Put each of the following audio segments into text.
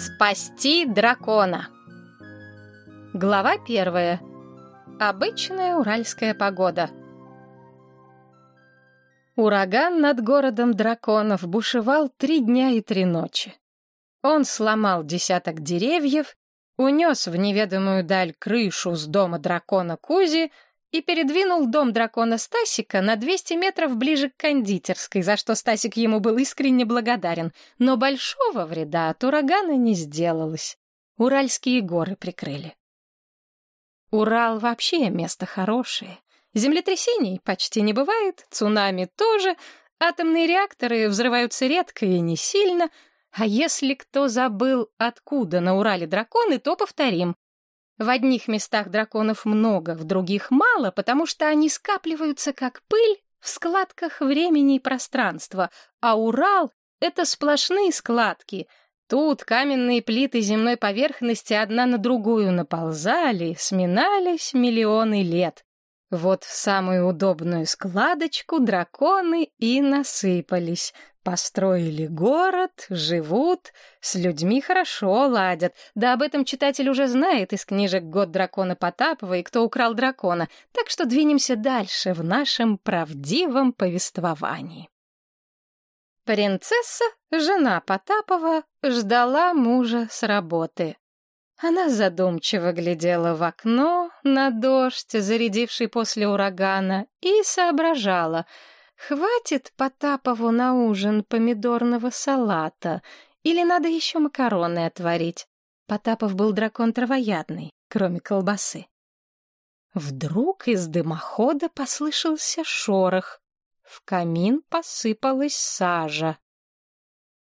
Спасти дракона. Глава первая. Обычная уральская погода. Ураган над городом драконов бушевал три дня и три ночи. Он сломал десяток деревьев, унес в неведомую даль крышу с дома дракона Кузи и передвинул дом дракона Стасика на 200 метров ближе к кондитерской, за что Стасик ему был искренне благодарен. Но большого вреда от урагана не сделалось. Уральские горы прикрыли. Урал вообще место хорошее. Землетрясений почти не бывает, цунами тоже, атомные реакторы взрываются редко и не сильно, а если кто забыл, откуда на Урале драконы, то повторим. В одних местах драконов много, в других мало, потому что они скапливаются как пыль в складках времени и пространства, а Урал — это сплошные складки. Тут каменные плиты земной поверхности одна на другую наползали, сминались миллионы лет. Вот в самую удобную складочку драконы и насыпались — Построили город, живут, с людьми хорошо ладят. Да об этом читатель уже знает из книжек «Год дракона Потапова» и «Кто украл дракона», так что двинемся дальше в нашем правдивом повествовании. Принцесса, жена Потапова, ждала мужа с работы. Она задумчиво глядела в окно на дождь, зарядивший после урагана, и соображала — Хватит Потапову на ужин помидорного салата, или надо еще макароны отварить? Потапов был дракон травоядный, кроме колбасы. Вдруг из дымохода послышался шорох. В камин посыпалась сажа.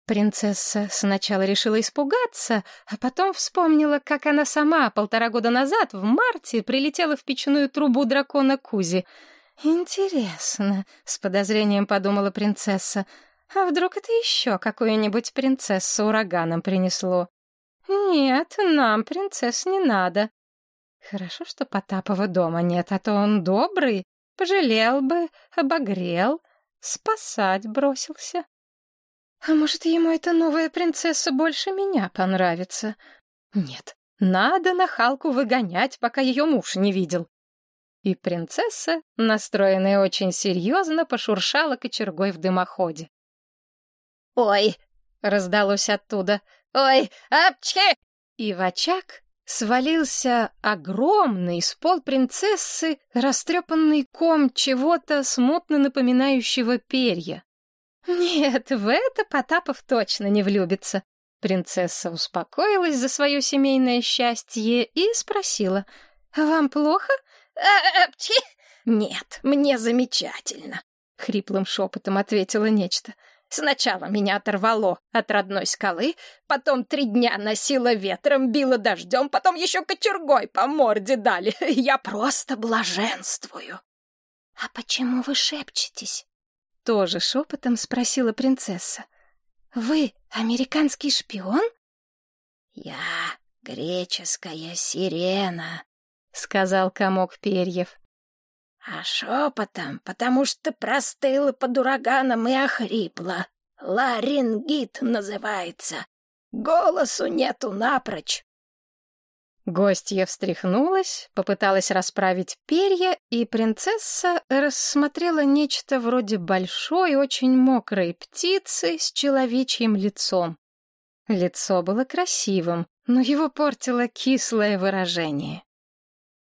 Принцесса сначала решила испугаться, а потом вспомнила, как она сама полтора года назад, в марте, прилетела в печную трубу дракона Кузи — «Интересно», — с подозрением подумала принцесса. «А вдруг это еще какую-нибудь принцессу ураганом принесло?» «Нет, нам принцесс не надо». Хорошо, что Потапова дома нет, а то он добрый, пожалел бы, обогрел, спасать бросился. А может, ему эта новая принцесса больше меня понравится? Нет, надо нахалку выгонять, пока ее муж не видел. И принцесса, настроенная очень серьезно, пошуршала кочергой в дымоходе. «Ой!» — раздалось оттуда. «Ой! Апчхи!» И в очаг свалился огромный с пол принцессы растрепанный ком чего-то смутно напоминающего перья. Нет, в это Потапов точно не влюбится. Принцесса успокоилась за свое семейное счастье и спросила, «Вам плохо?» «Нет, мне замечательно», — хриплым шепотом ответила нечто. «Сначала меня оторвало от родной скалы, потом три дня носило ветром, било дождем, потом еще кочергой по морде дали. Я просто блаженствую». «А почему вы шепчетесь?» — тоже шепотом спросила принцесса. «Вы американский шпион?» «Я греческая сирена», — сказал комок перьев. «А шепотом, потому что простыла под ураганом и охрипла. Ларингит называется. Голосу нету напрочь». Гостья встряхнулась, попыталась расправить перья, и принцесса рассмотрела нечто вроде большой, очень мокрой птицы с человечьим лицом. Лицо было красивым, но его портило кислое выражение.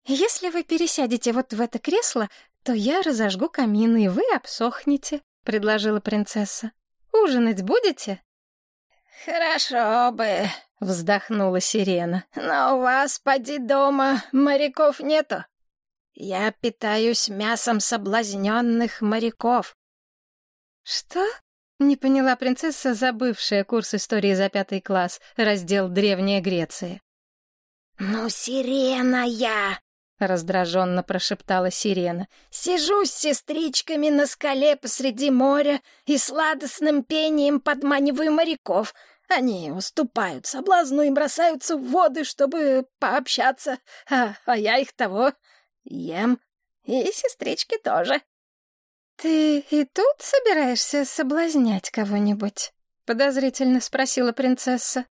«Если вы пересядете вот в это кресло, то я разожгу камин, и вы обсохнете», — предложила принцесса. «Ужинать будете?» «Хорошо бы», — вздохнула сирена. «Но у вас, поди дома, моряков нету. Я питаюсь мясом соблазненных моряков». «Что?» — не поняла принцесса, забывшая курс истории за пятый класс, раздел «Древняя Греция». «Ну, сирена я!» — раздраженно прошептала сирена. «Сижу с сестричками на скале посреди моря и сладостным пением подманиваю моряков. Они уступают соблазну и бросаются в воды, чтобы пообщаться, а, а я их того ем. И сестрички тоже». «Ты и тут собираешься соблазнять кого-нибудь?» — подозрительно спросила принцесса.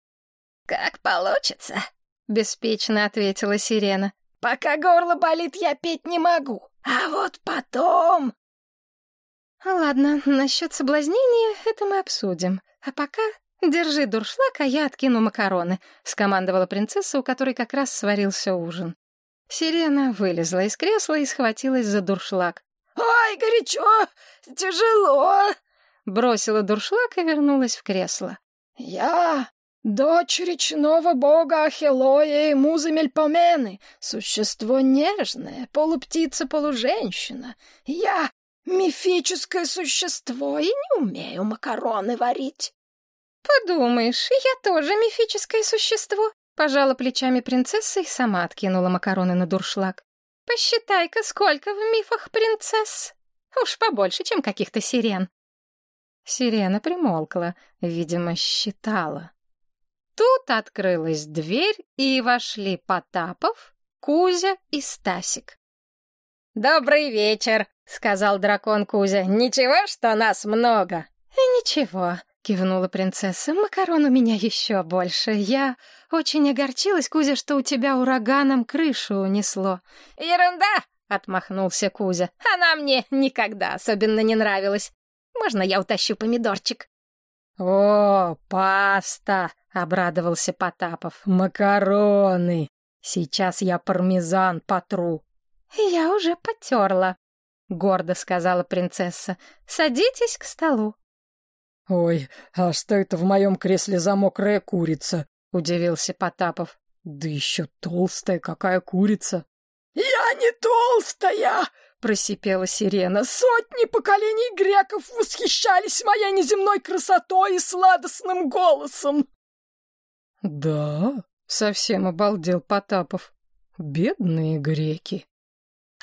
Как получится, — беспечно ответила сирена. Пока горло болит, я петь не могу. А вот потом... Ладно, насчет соблазнения это мы обсудим. А пока держи дуршлаг, а я откину макароны, — скомандовала принцесса, у которой как раз сварился ужин. Сирена вылезла из кресла и схватилась за дуршлаг. «Ой, горячо! Тяжело!» Бросила дуршлаг и вернулась в кресло. «Я дочь речного бога Ахилоя и музы Мельпомены, существо нежное, полуптица-полуженщина. Я мифическое существо и не умею макароны варить». «Подумаешь, я тоже мифическое существо», — пожала плечами принцесса и сама откинула макароны на дуршлаг. «Посчитай-ка, сколько в мифах принцесс. Уж побольше, чем каких-то сирен». Сирена примолкла, видимо, считала. Тут открылась дверь, и вошли Потапов, Кузя и Стасик. «Добрый вечер», — сказал дракон Кузя. «Ничего, что нас много?» «Ничего», — кивнула принцесса. «Макарон у меня еще больше. Я очень огорчилась, Кузя, что у тебя ураганом крышу унесло». «Ерунда!» — отмахнулся Кузя. «Она мне никогда особенно не нравилась. Можно я утащу помидорчик?» «О, паста!» — обрадовался Потапов. «Макароны! Сейчас я пармезан потру». «Я уже потерла», — гордо сказала принцесса. «Садитесь к столу». «Ой, а что это в моем кресле за мокрая курица?» — удивился Потапов. «Да еще толстая какая курица!» «Я не толстая!» — просипела сирена. «Сотни поколений греков восхищались моей неземной красотой и сладостным голосом!» «Да?» — совсем обалдел Потапов. «Бедные греки!»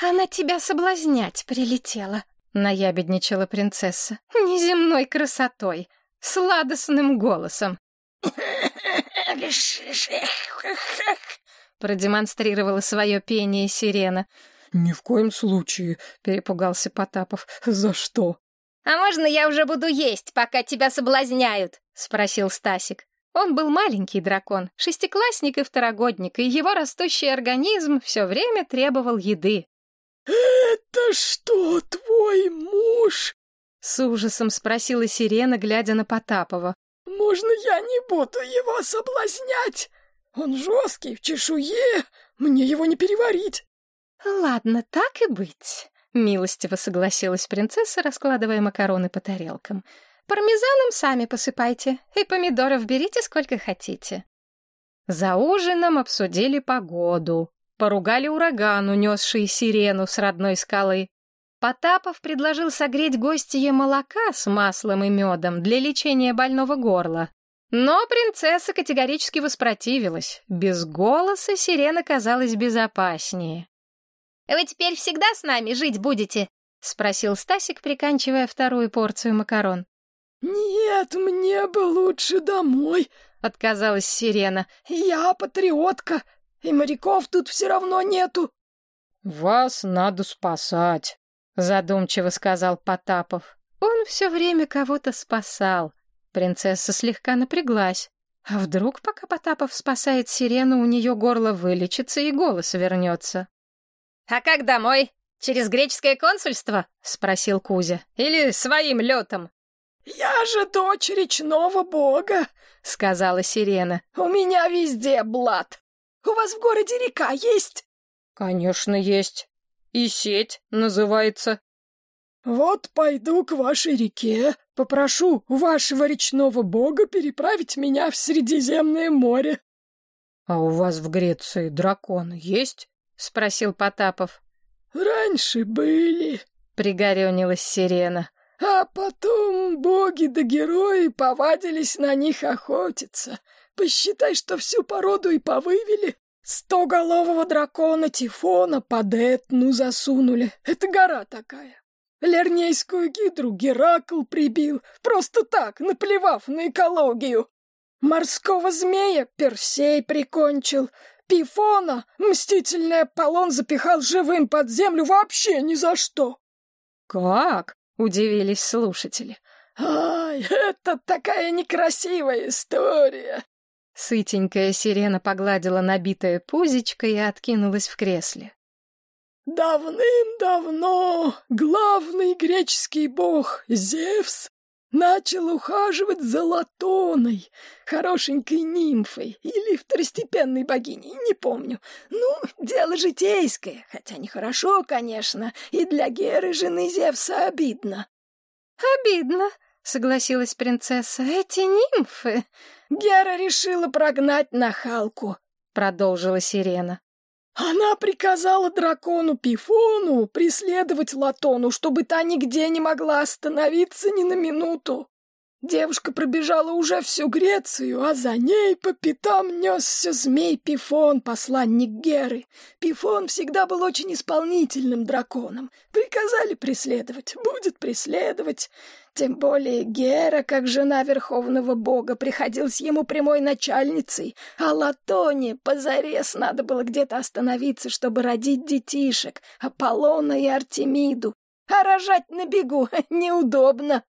«Она тебя соблазнять прилетела», — наябедничала принцесса. «Неземной красотой, сладостным голосом». Продемонстрировала свое пение сирена. «Ни в коем случае», — перепугался Потапов. «За что?» «А можно я уже буду есть, пока тебя соблазняют?» — спросил Стасик. Он был маленький дракон, шестиклассник и второгодник, и его растущий организм все время требовал еды. «Это что, твой муж?» — с ужасом спросила сирена, глядя на Потапова. «Можно я не буду его соблазнять? Он жесткий, в чешуе, мне его не переварить». «Ладно, так и быть», — милостиво согласилась принцесса, раскладывая макароны по тарелкам. «Пармезаном сами посыпайте, и помидоров берите сколько хотите». За ужином обсудили погоду, поругали ураган, унесший сирену с родной скалы. Потапов предложил согреть гостье молока с маслом и медом для лечения больного горла. Но принцесса категорически воспротивилась. Без голоса сирена казалась безопаснее. «Вы теперь всегда с нами жить будете?» — спросил Стасик, приканчивая вторую порцию макарон. «Нет, мне бы лучше домой», — отказалась сирена. «Я патриотка, и моряков тут все равно нету». «Вас надо спасать», — задумчиво сказал Потапов. Он все время кого-то спасал. Принцесса слегка напряглась. А вдруг, пока Потапов спасает сирену, у нее горло вылечится и голос вернется? «А как домой? Через греческое консульство?» — спросил Кузя. «Или своим летом?» «Я же дочь речного бога», — сказала сирена. «У меня везде блат. У вас в городе река есть?» «Конечно, есть. И сеть называется». «Вот пойду к вашей реке, попрошу вашего речного бога переправить меня в Средиземное море». «А у вас в Греции драконы есть?» — спросил Потапов. «Раньше были», — пригорюнилась сирена. «А потом боги да герои повадились на них охотиться. Посчитай, что всю породу и повывели. Стоголового дракона Тифона под Этну засунули. Это гора такая. Лернейскую гидру Геракл прибил, просто так, наплевав на экологию. Морского змея Персей прикончил. Пифона мстительный Аполлон запихал живым под землю вообще ни за что. «Как?» — удивились слушатели. «Ай, это такая некрасивая история!» Сытенькая сирена погладила набитое пузечко и откинулась в кресле. Давным-давно главный греческий бог Зевс начал ухаживать за Латоной, хорошенькой нимфой или второстепенной богиней, не помню. Ну, дело житейское, хотя нехорошо, конечно, и для Геры, жены Зевса, обидно. «Обидно», — согласилась принцесса, — «эти нимфы...» Гера решила прогнать нахалку, — продолжила сирена. Она приказала дракону Пифону преследовать Латону, чтобы та нигде не могла остановиться ни на минуту. Девушка пробежала уже всю Грецию, а за ней по пятам несся змей Пифон, посланник Геры. Пифон всегда был очень исполнительным драконом. Приказали преследовать, будет преследовать. Тем более Гера, как жена верховного бога, приходилась ему прямой начальницей, а Латоне позарез надо было где-то остановиться, чтобы родить детишек, Аполлона и Артемиду. А рожать на бегу неудобно.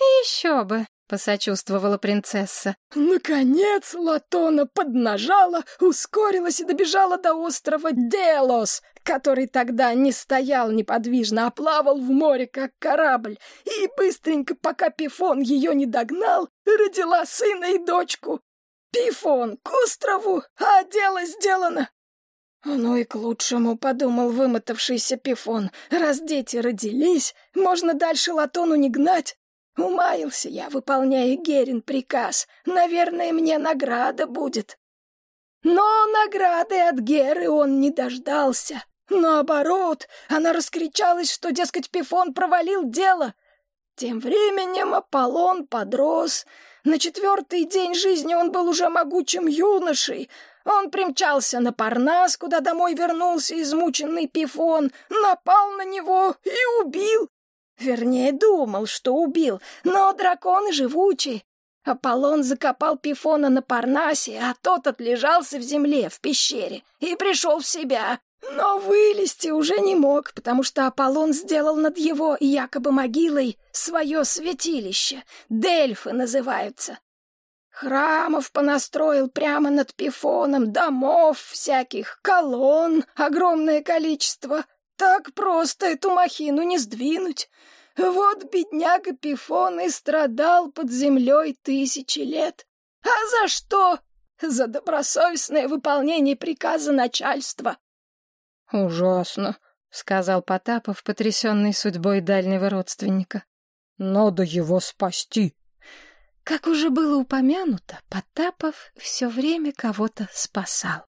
«Еще бы!» — посочувствовала принцесса. Наконец Латона поднажала, ускорилась и добежала до острова Делос, который тогда не стоял неподвижно, а плавал в море, как корабль, и быстренько, пока Пифон ее не догнал, родила сына и дочку. Пифон к острову, а дело сделано. «Ну и к лучшему», — подумал вымотавшийся Пифон. «Раз дети родились, можно дальше Латону не гнать, Умаился я, выполняя Герин приказ. Наверное, мне награда будет. Но награды от Геры он не дождался. Наоборот, она раскричалась, что, дескать, Пифон провалил дело. Тем временем Аполлон подрос. На четвертый день жизни он был уже могучим юношей. Он примчался на Парнас, куда домой вернулся измученный Пифон, напал на него и убил. Вернее, думал, что убил, но драконы живучие. Аполлон закопал Пифона на Парнасе, а тот отлежался в земле, в пещере, и пришел в себя. Но вылезти уже не мог, потому что Аполлон сделал над его якобы могилой свое святилище. Дельфы называются. Храмов понастроил прямо над Пифоном, домов всяких, колонн огромное количество. Так просто эту махину не сдвинуть. Вот бедняга Пифон и страдал под землей тысячи лет. А за что? За добросовестное выполнение приказа начальства. — Ужасно, — сказал Потапов, потрясенный судьбой дальнего родственника. — Надо его спасти. Как уже было упомянуто, Потапов все время кого-то спасал.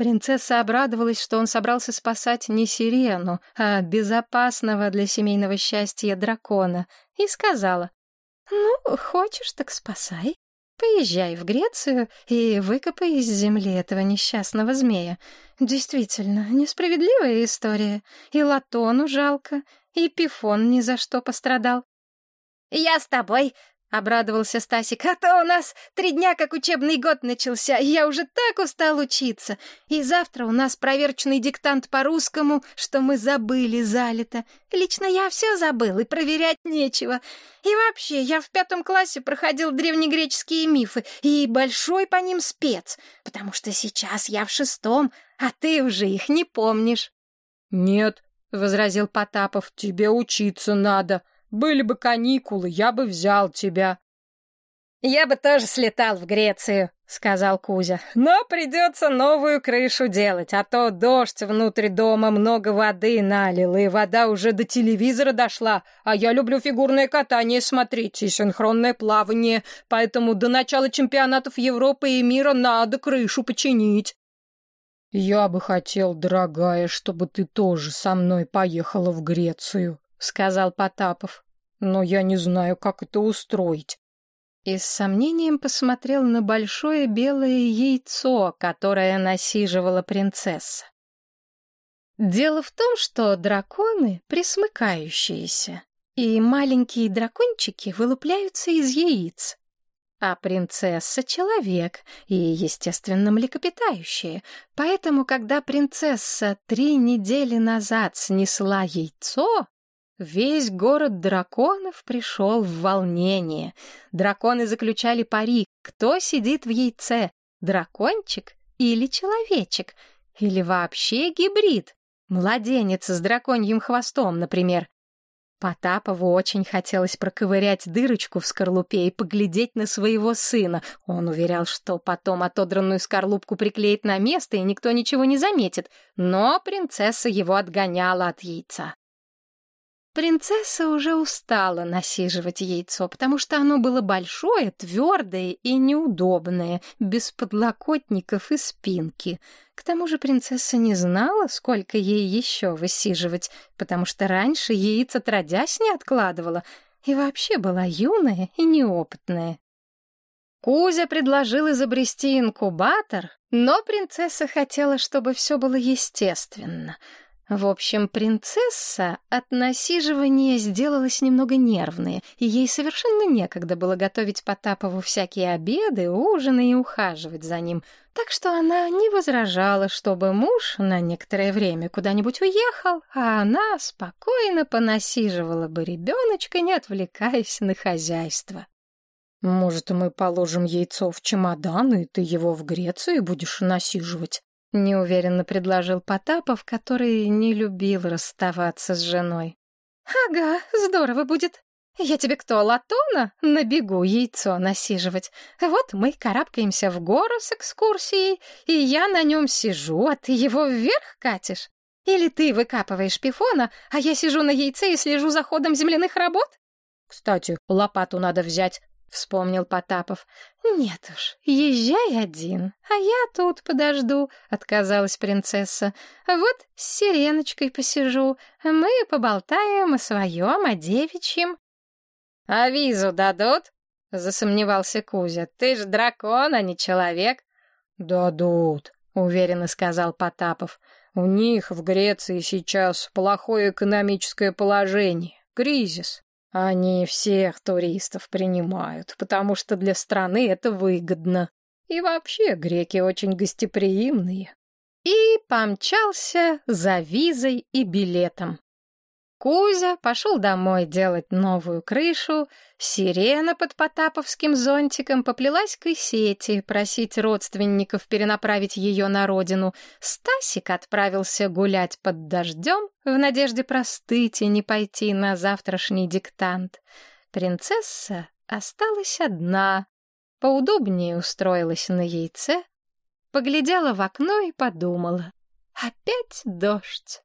Принцесса обрадовалась, что он собрался спасать не сирену, а безопасного для семейного счастья дракона, и сказала, «Ну, хочешь, так спасай. Поезжай в Грецию и выкопай из земли этого несчастного змея. Действительно, несправедливая история. И Латону жалко, и Пифон ни за что пострадал». «Я с тобой», — обрадовался Стасик. «А то у нас три дня, как учебный год начался, и я уже так устал учиться. И завтра у нас проверочный диктант по-русскому, что мы забыли залито. Лично я все забыл, и проверять нечего. И вообще, я в пятом классе проходил древнегреческие мифы, и большой по ним спец, потому что сейчас я в шестом, а ты уже их не помнишь». «Нет», — возразил Потапов, — «тебе учиться надо». Были бы каникулы, я бы взял тебя». «Я бы тоже слетал в Грецию», — сказал Кузя. «Но придется новую крышу делать, а то дождь внутри дома много воды налил, и вода уже до телевизора дошла, а я люблю фигурное катание смотреть и синхронное плавание, поэтому до начала чемпионатов Европы и мира надо крышу починить». «Я бы хотел, дорогая, чтобы ты тоже со мной поехала в Грецию», сказал Потапов. Но я не знаю, как это устроить. И с сомнением посмотрел на большое белое яйцо, которое насиживала принцесса. Дело в том, что драконы присмыкающиеся, и маленькие дракончики вылупляются из яиц. А принцесса — человек и, естественно, млекопитающее. Поэтому, когда принцесса три недели назад снесла яйцо, Весь город драконов пришел в волнение. Драконы заключали пари, кто сидит в яйце. дракончик или человечек, или вообще гибрид, младенец с драконьим хвостом, например. Потапову очень хотелось проковырять дырочку в скорлупе и поглядеть на своего сына. Он уверял, что потом отодранную скорлупку приклеит на место, и никто ничего не заметит. Но принцесса его отгоняла от яйца. Принцесса уже устала насиживать яйцо, потому что оно было большое, твердое и неудобное, без подлокотников и спинки. К тому же принцесса не знала, сколько ей еще высиживать, потому что раньше яиц отродясь не откладывала, и вообще была юная и неопытная. Кузя предложил изобрести инкубатор, но принцесса хотела, чтобы все было естественно — в общем, принцесса от насиживания сделалась немного нервной, и ей совершенно некогда было готовить Потапову всякие обеды, ужины и ухаживать за ним. Так что она не возражала, чтобы муж на некоторое время куда-нибудь уехал, а она спокойно понасиживала бы ребеночка, не отвлекаясь на хозяйство. «Может, мы положим яйцо в чемодан, и ты его в Греции будешь насиживать?» — неуверенно предложил Потапов, который не любил расставаться с женой. «Ага, здорово будет. Я тебе кто, латона? На бегу яйцо насиживать. Вот мы карабкаемся в гору с экскурсией, и я на нем сижу, а ты его вверх катишь. Или ты выкапываешь пифона, а я сижу на яйце и слежу за ходом земляных работ? Кстати, лопату надо взять, — вспомнил Потапов. «Нет уж, езжай один, а я тут подожду», — отказалась принцесса. «Вот с сиреночкой посижу, мы поболтаем о своем, о девичьем». «А визу дадут?» — засомневался Кузя. «Ты ж дракон, а не человек». «Дадут», — уверенно сказал Потапов. «У них в Греции сейчас плохое экономическое положение, кризис. Они всех туристов принимают, потому что для страны это выгодно. И вообще греки очень гостеприимные. И помчался за визой и билетом. Кузя пошел домой делать новую крышу, сирена под потаповским зонтиком поплелась к Исете просить родственников перенаправить ее на родину. Стасик отправился гулять под дождем в надежде простыть и не пойти на завтрашний диктант. Принцесса осталась одна, поудобнее устроилась на яйце, поглядела в окно и подумала. Опять дождь.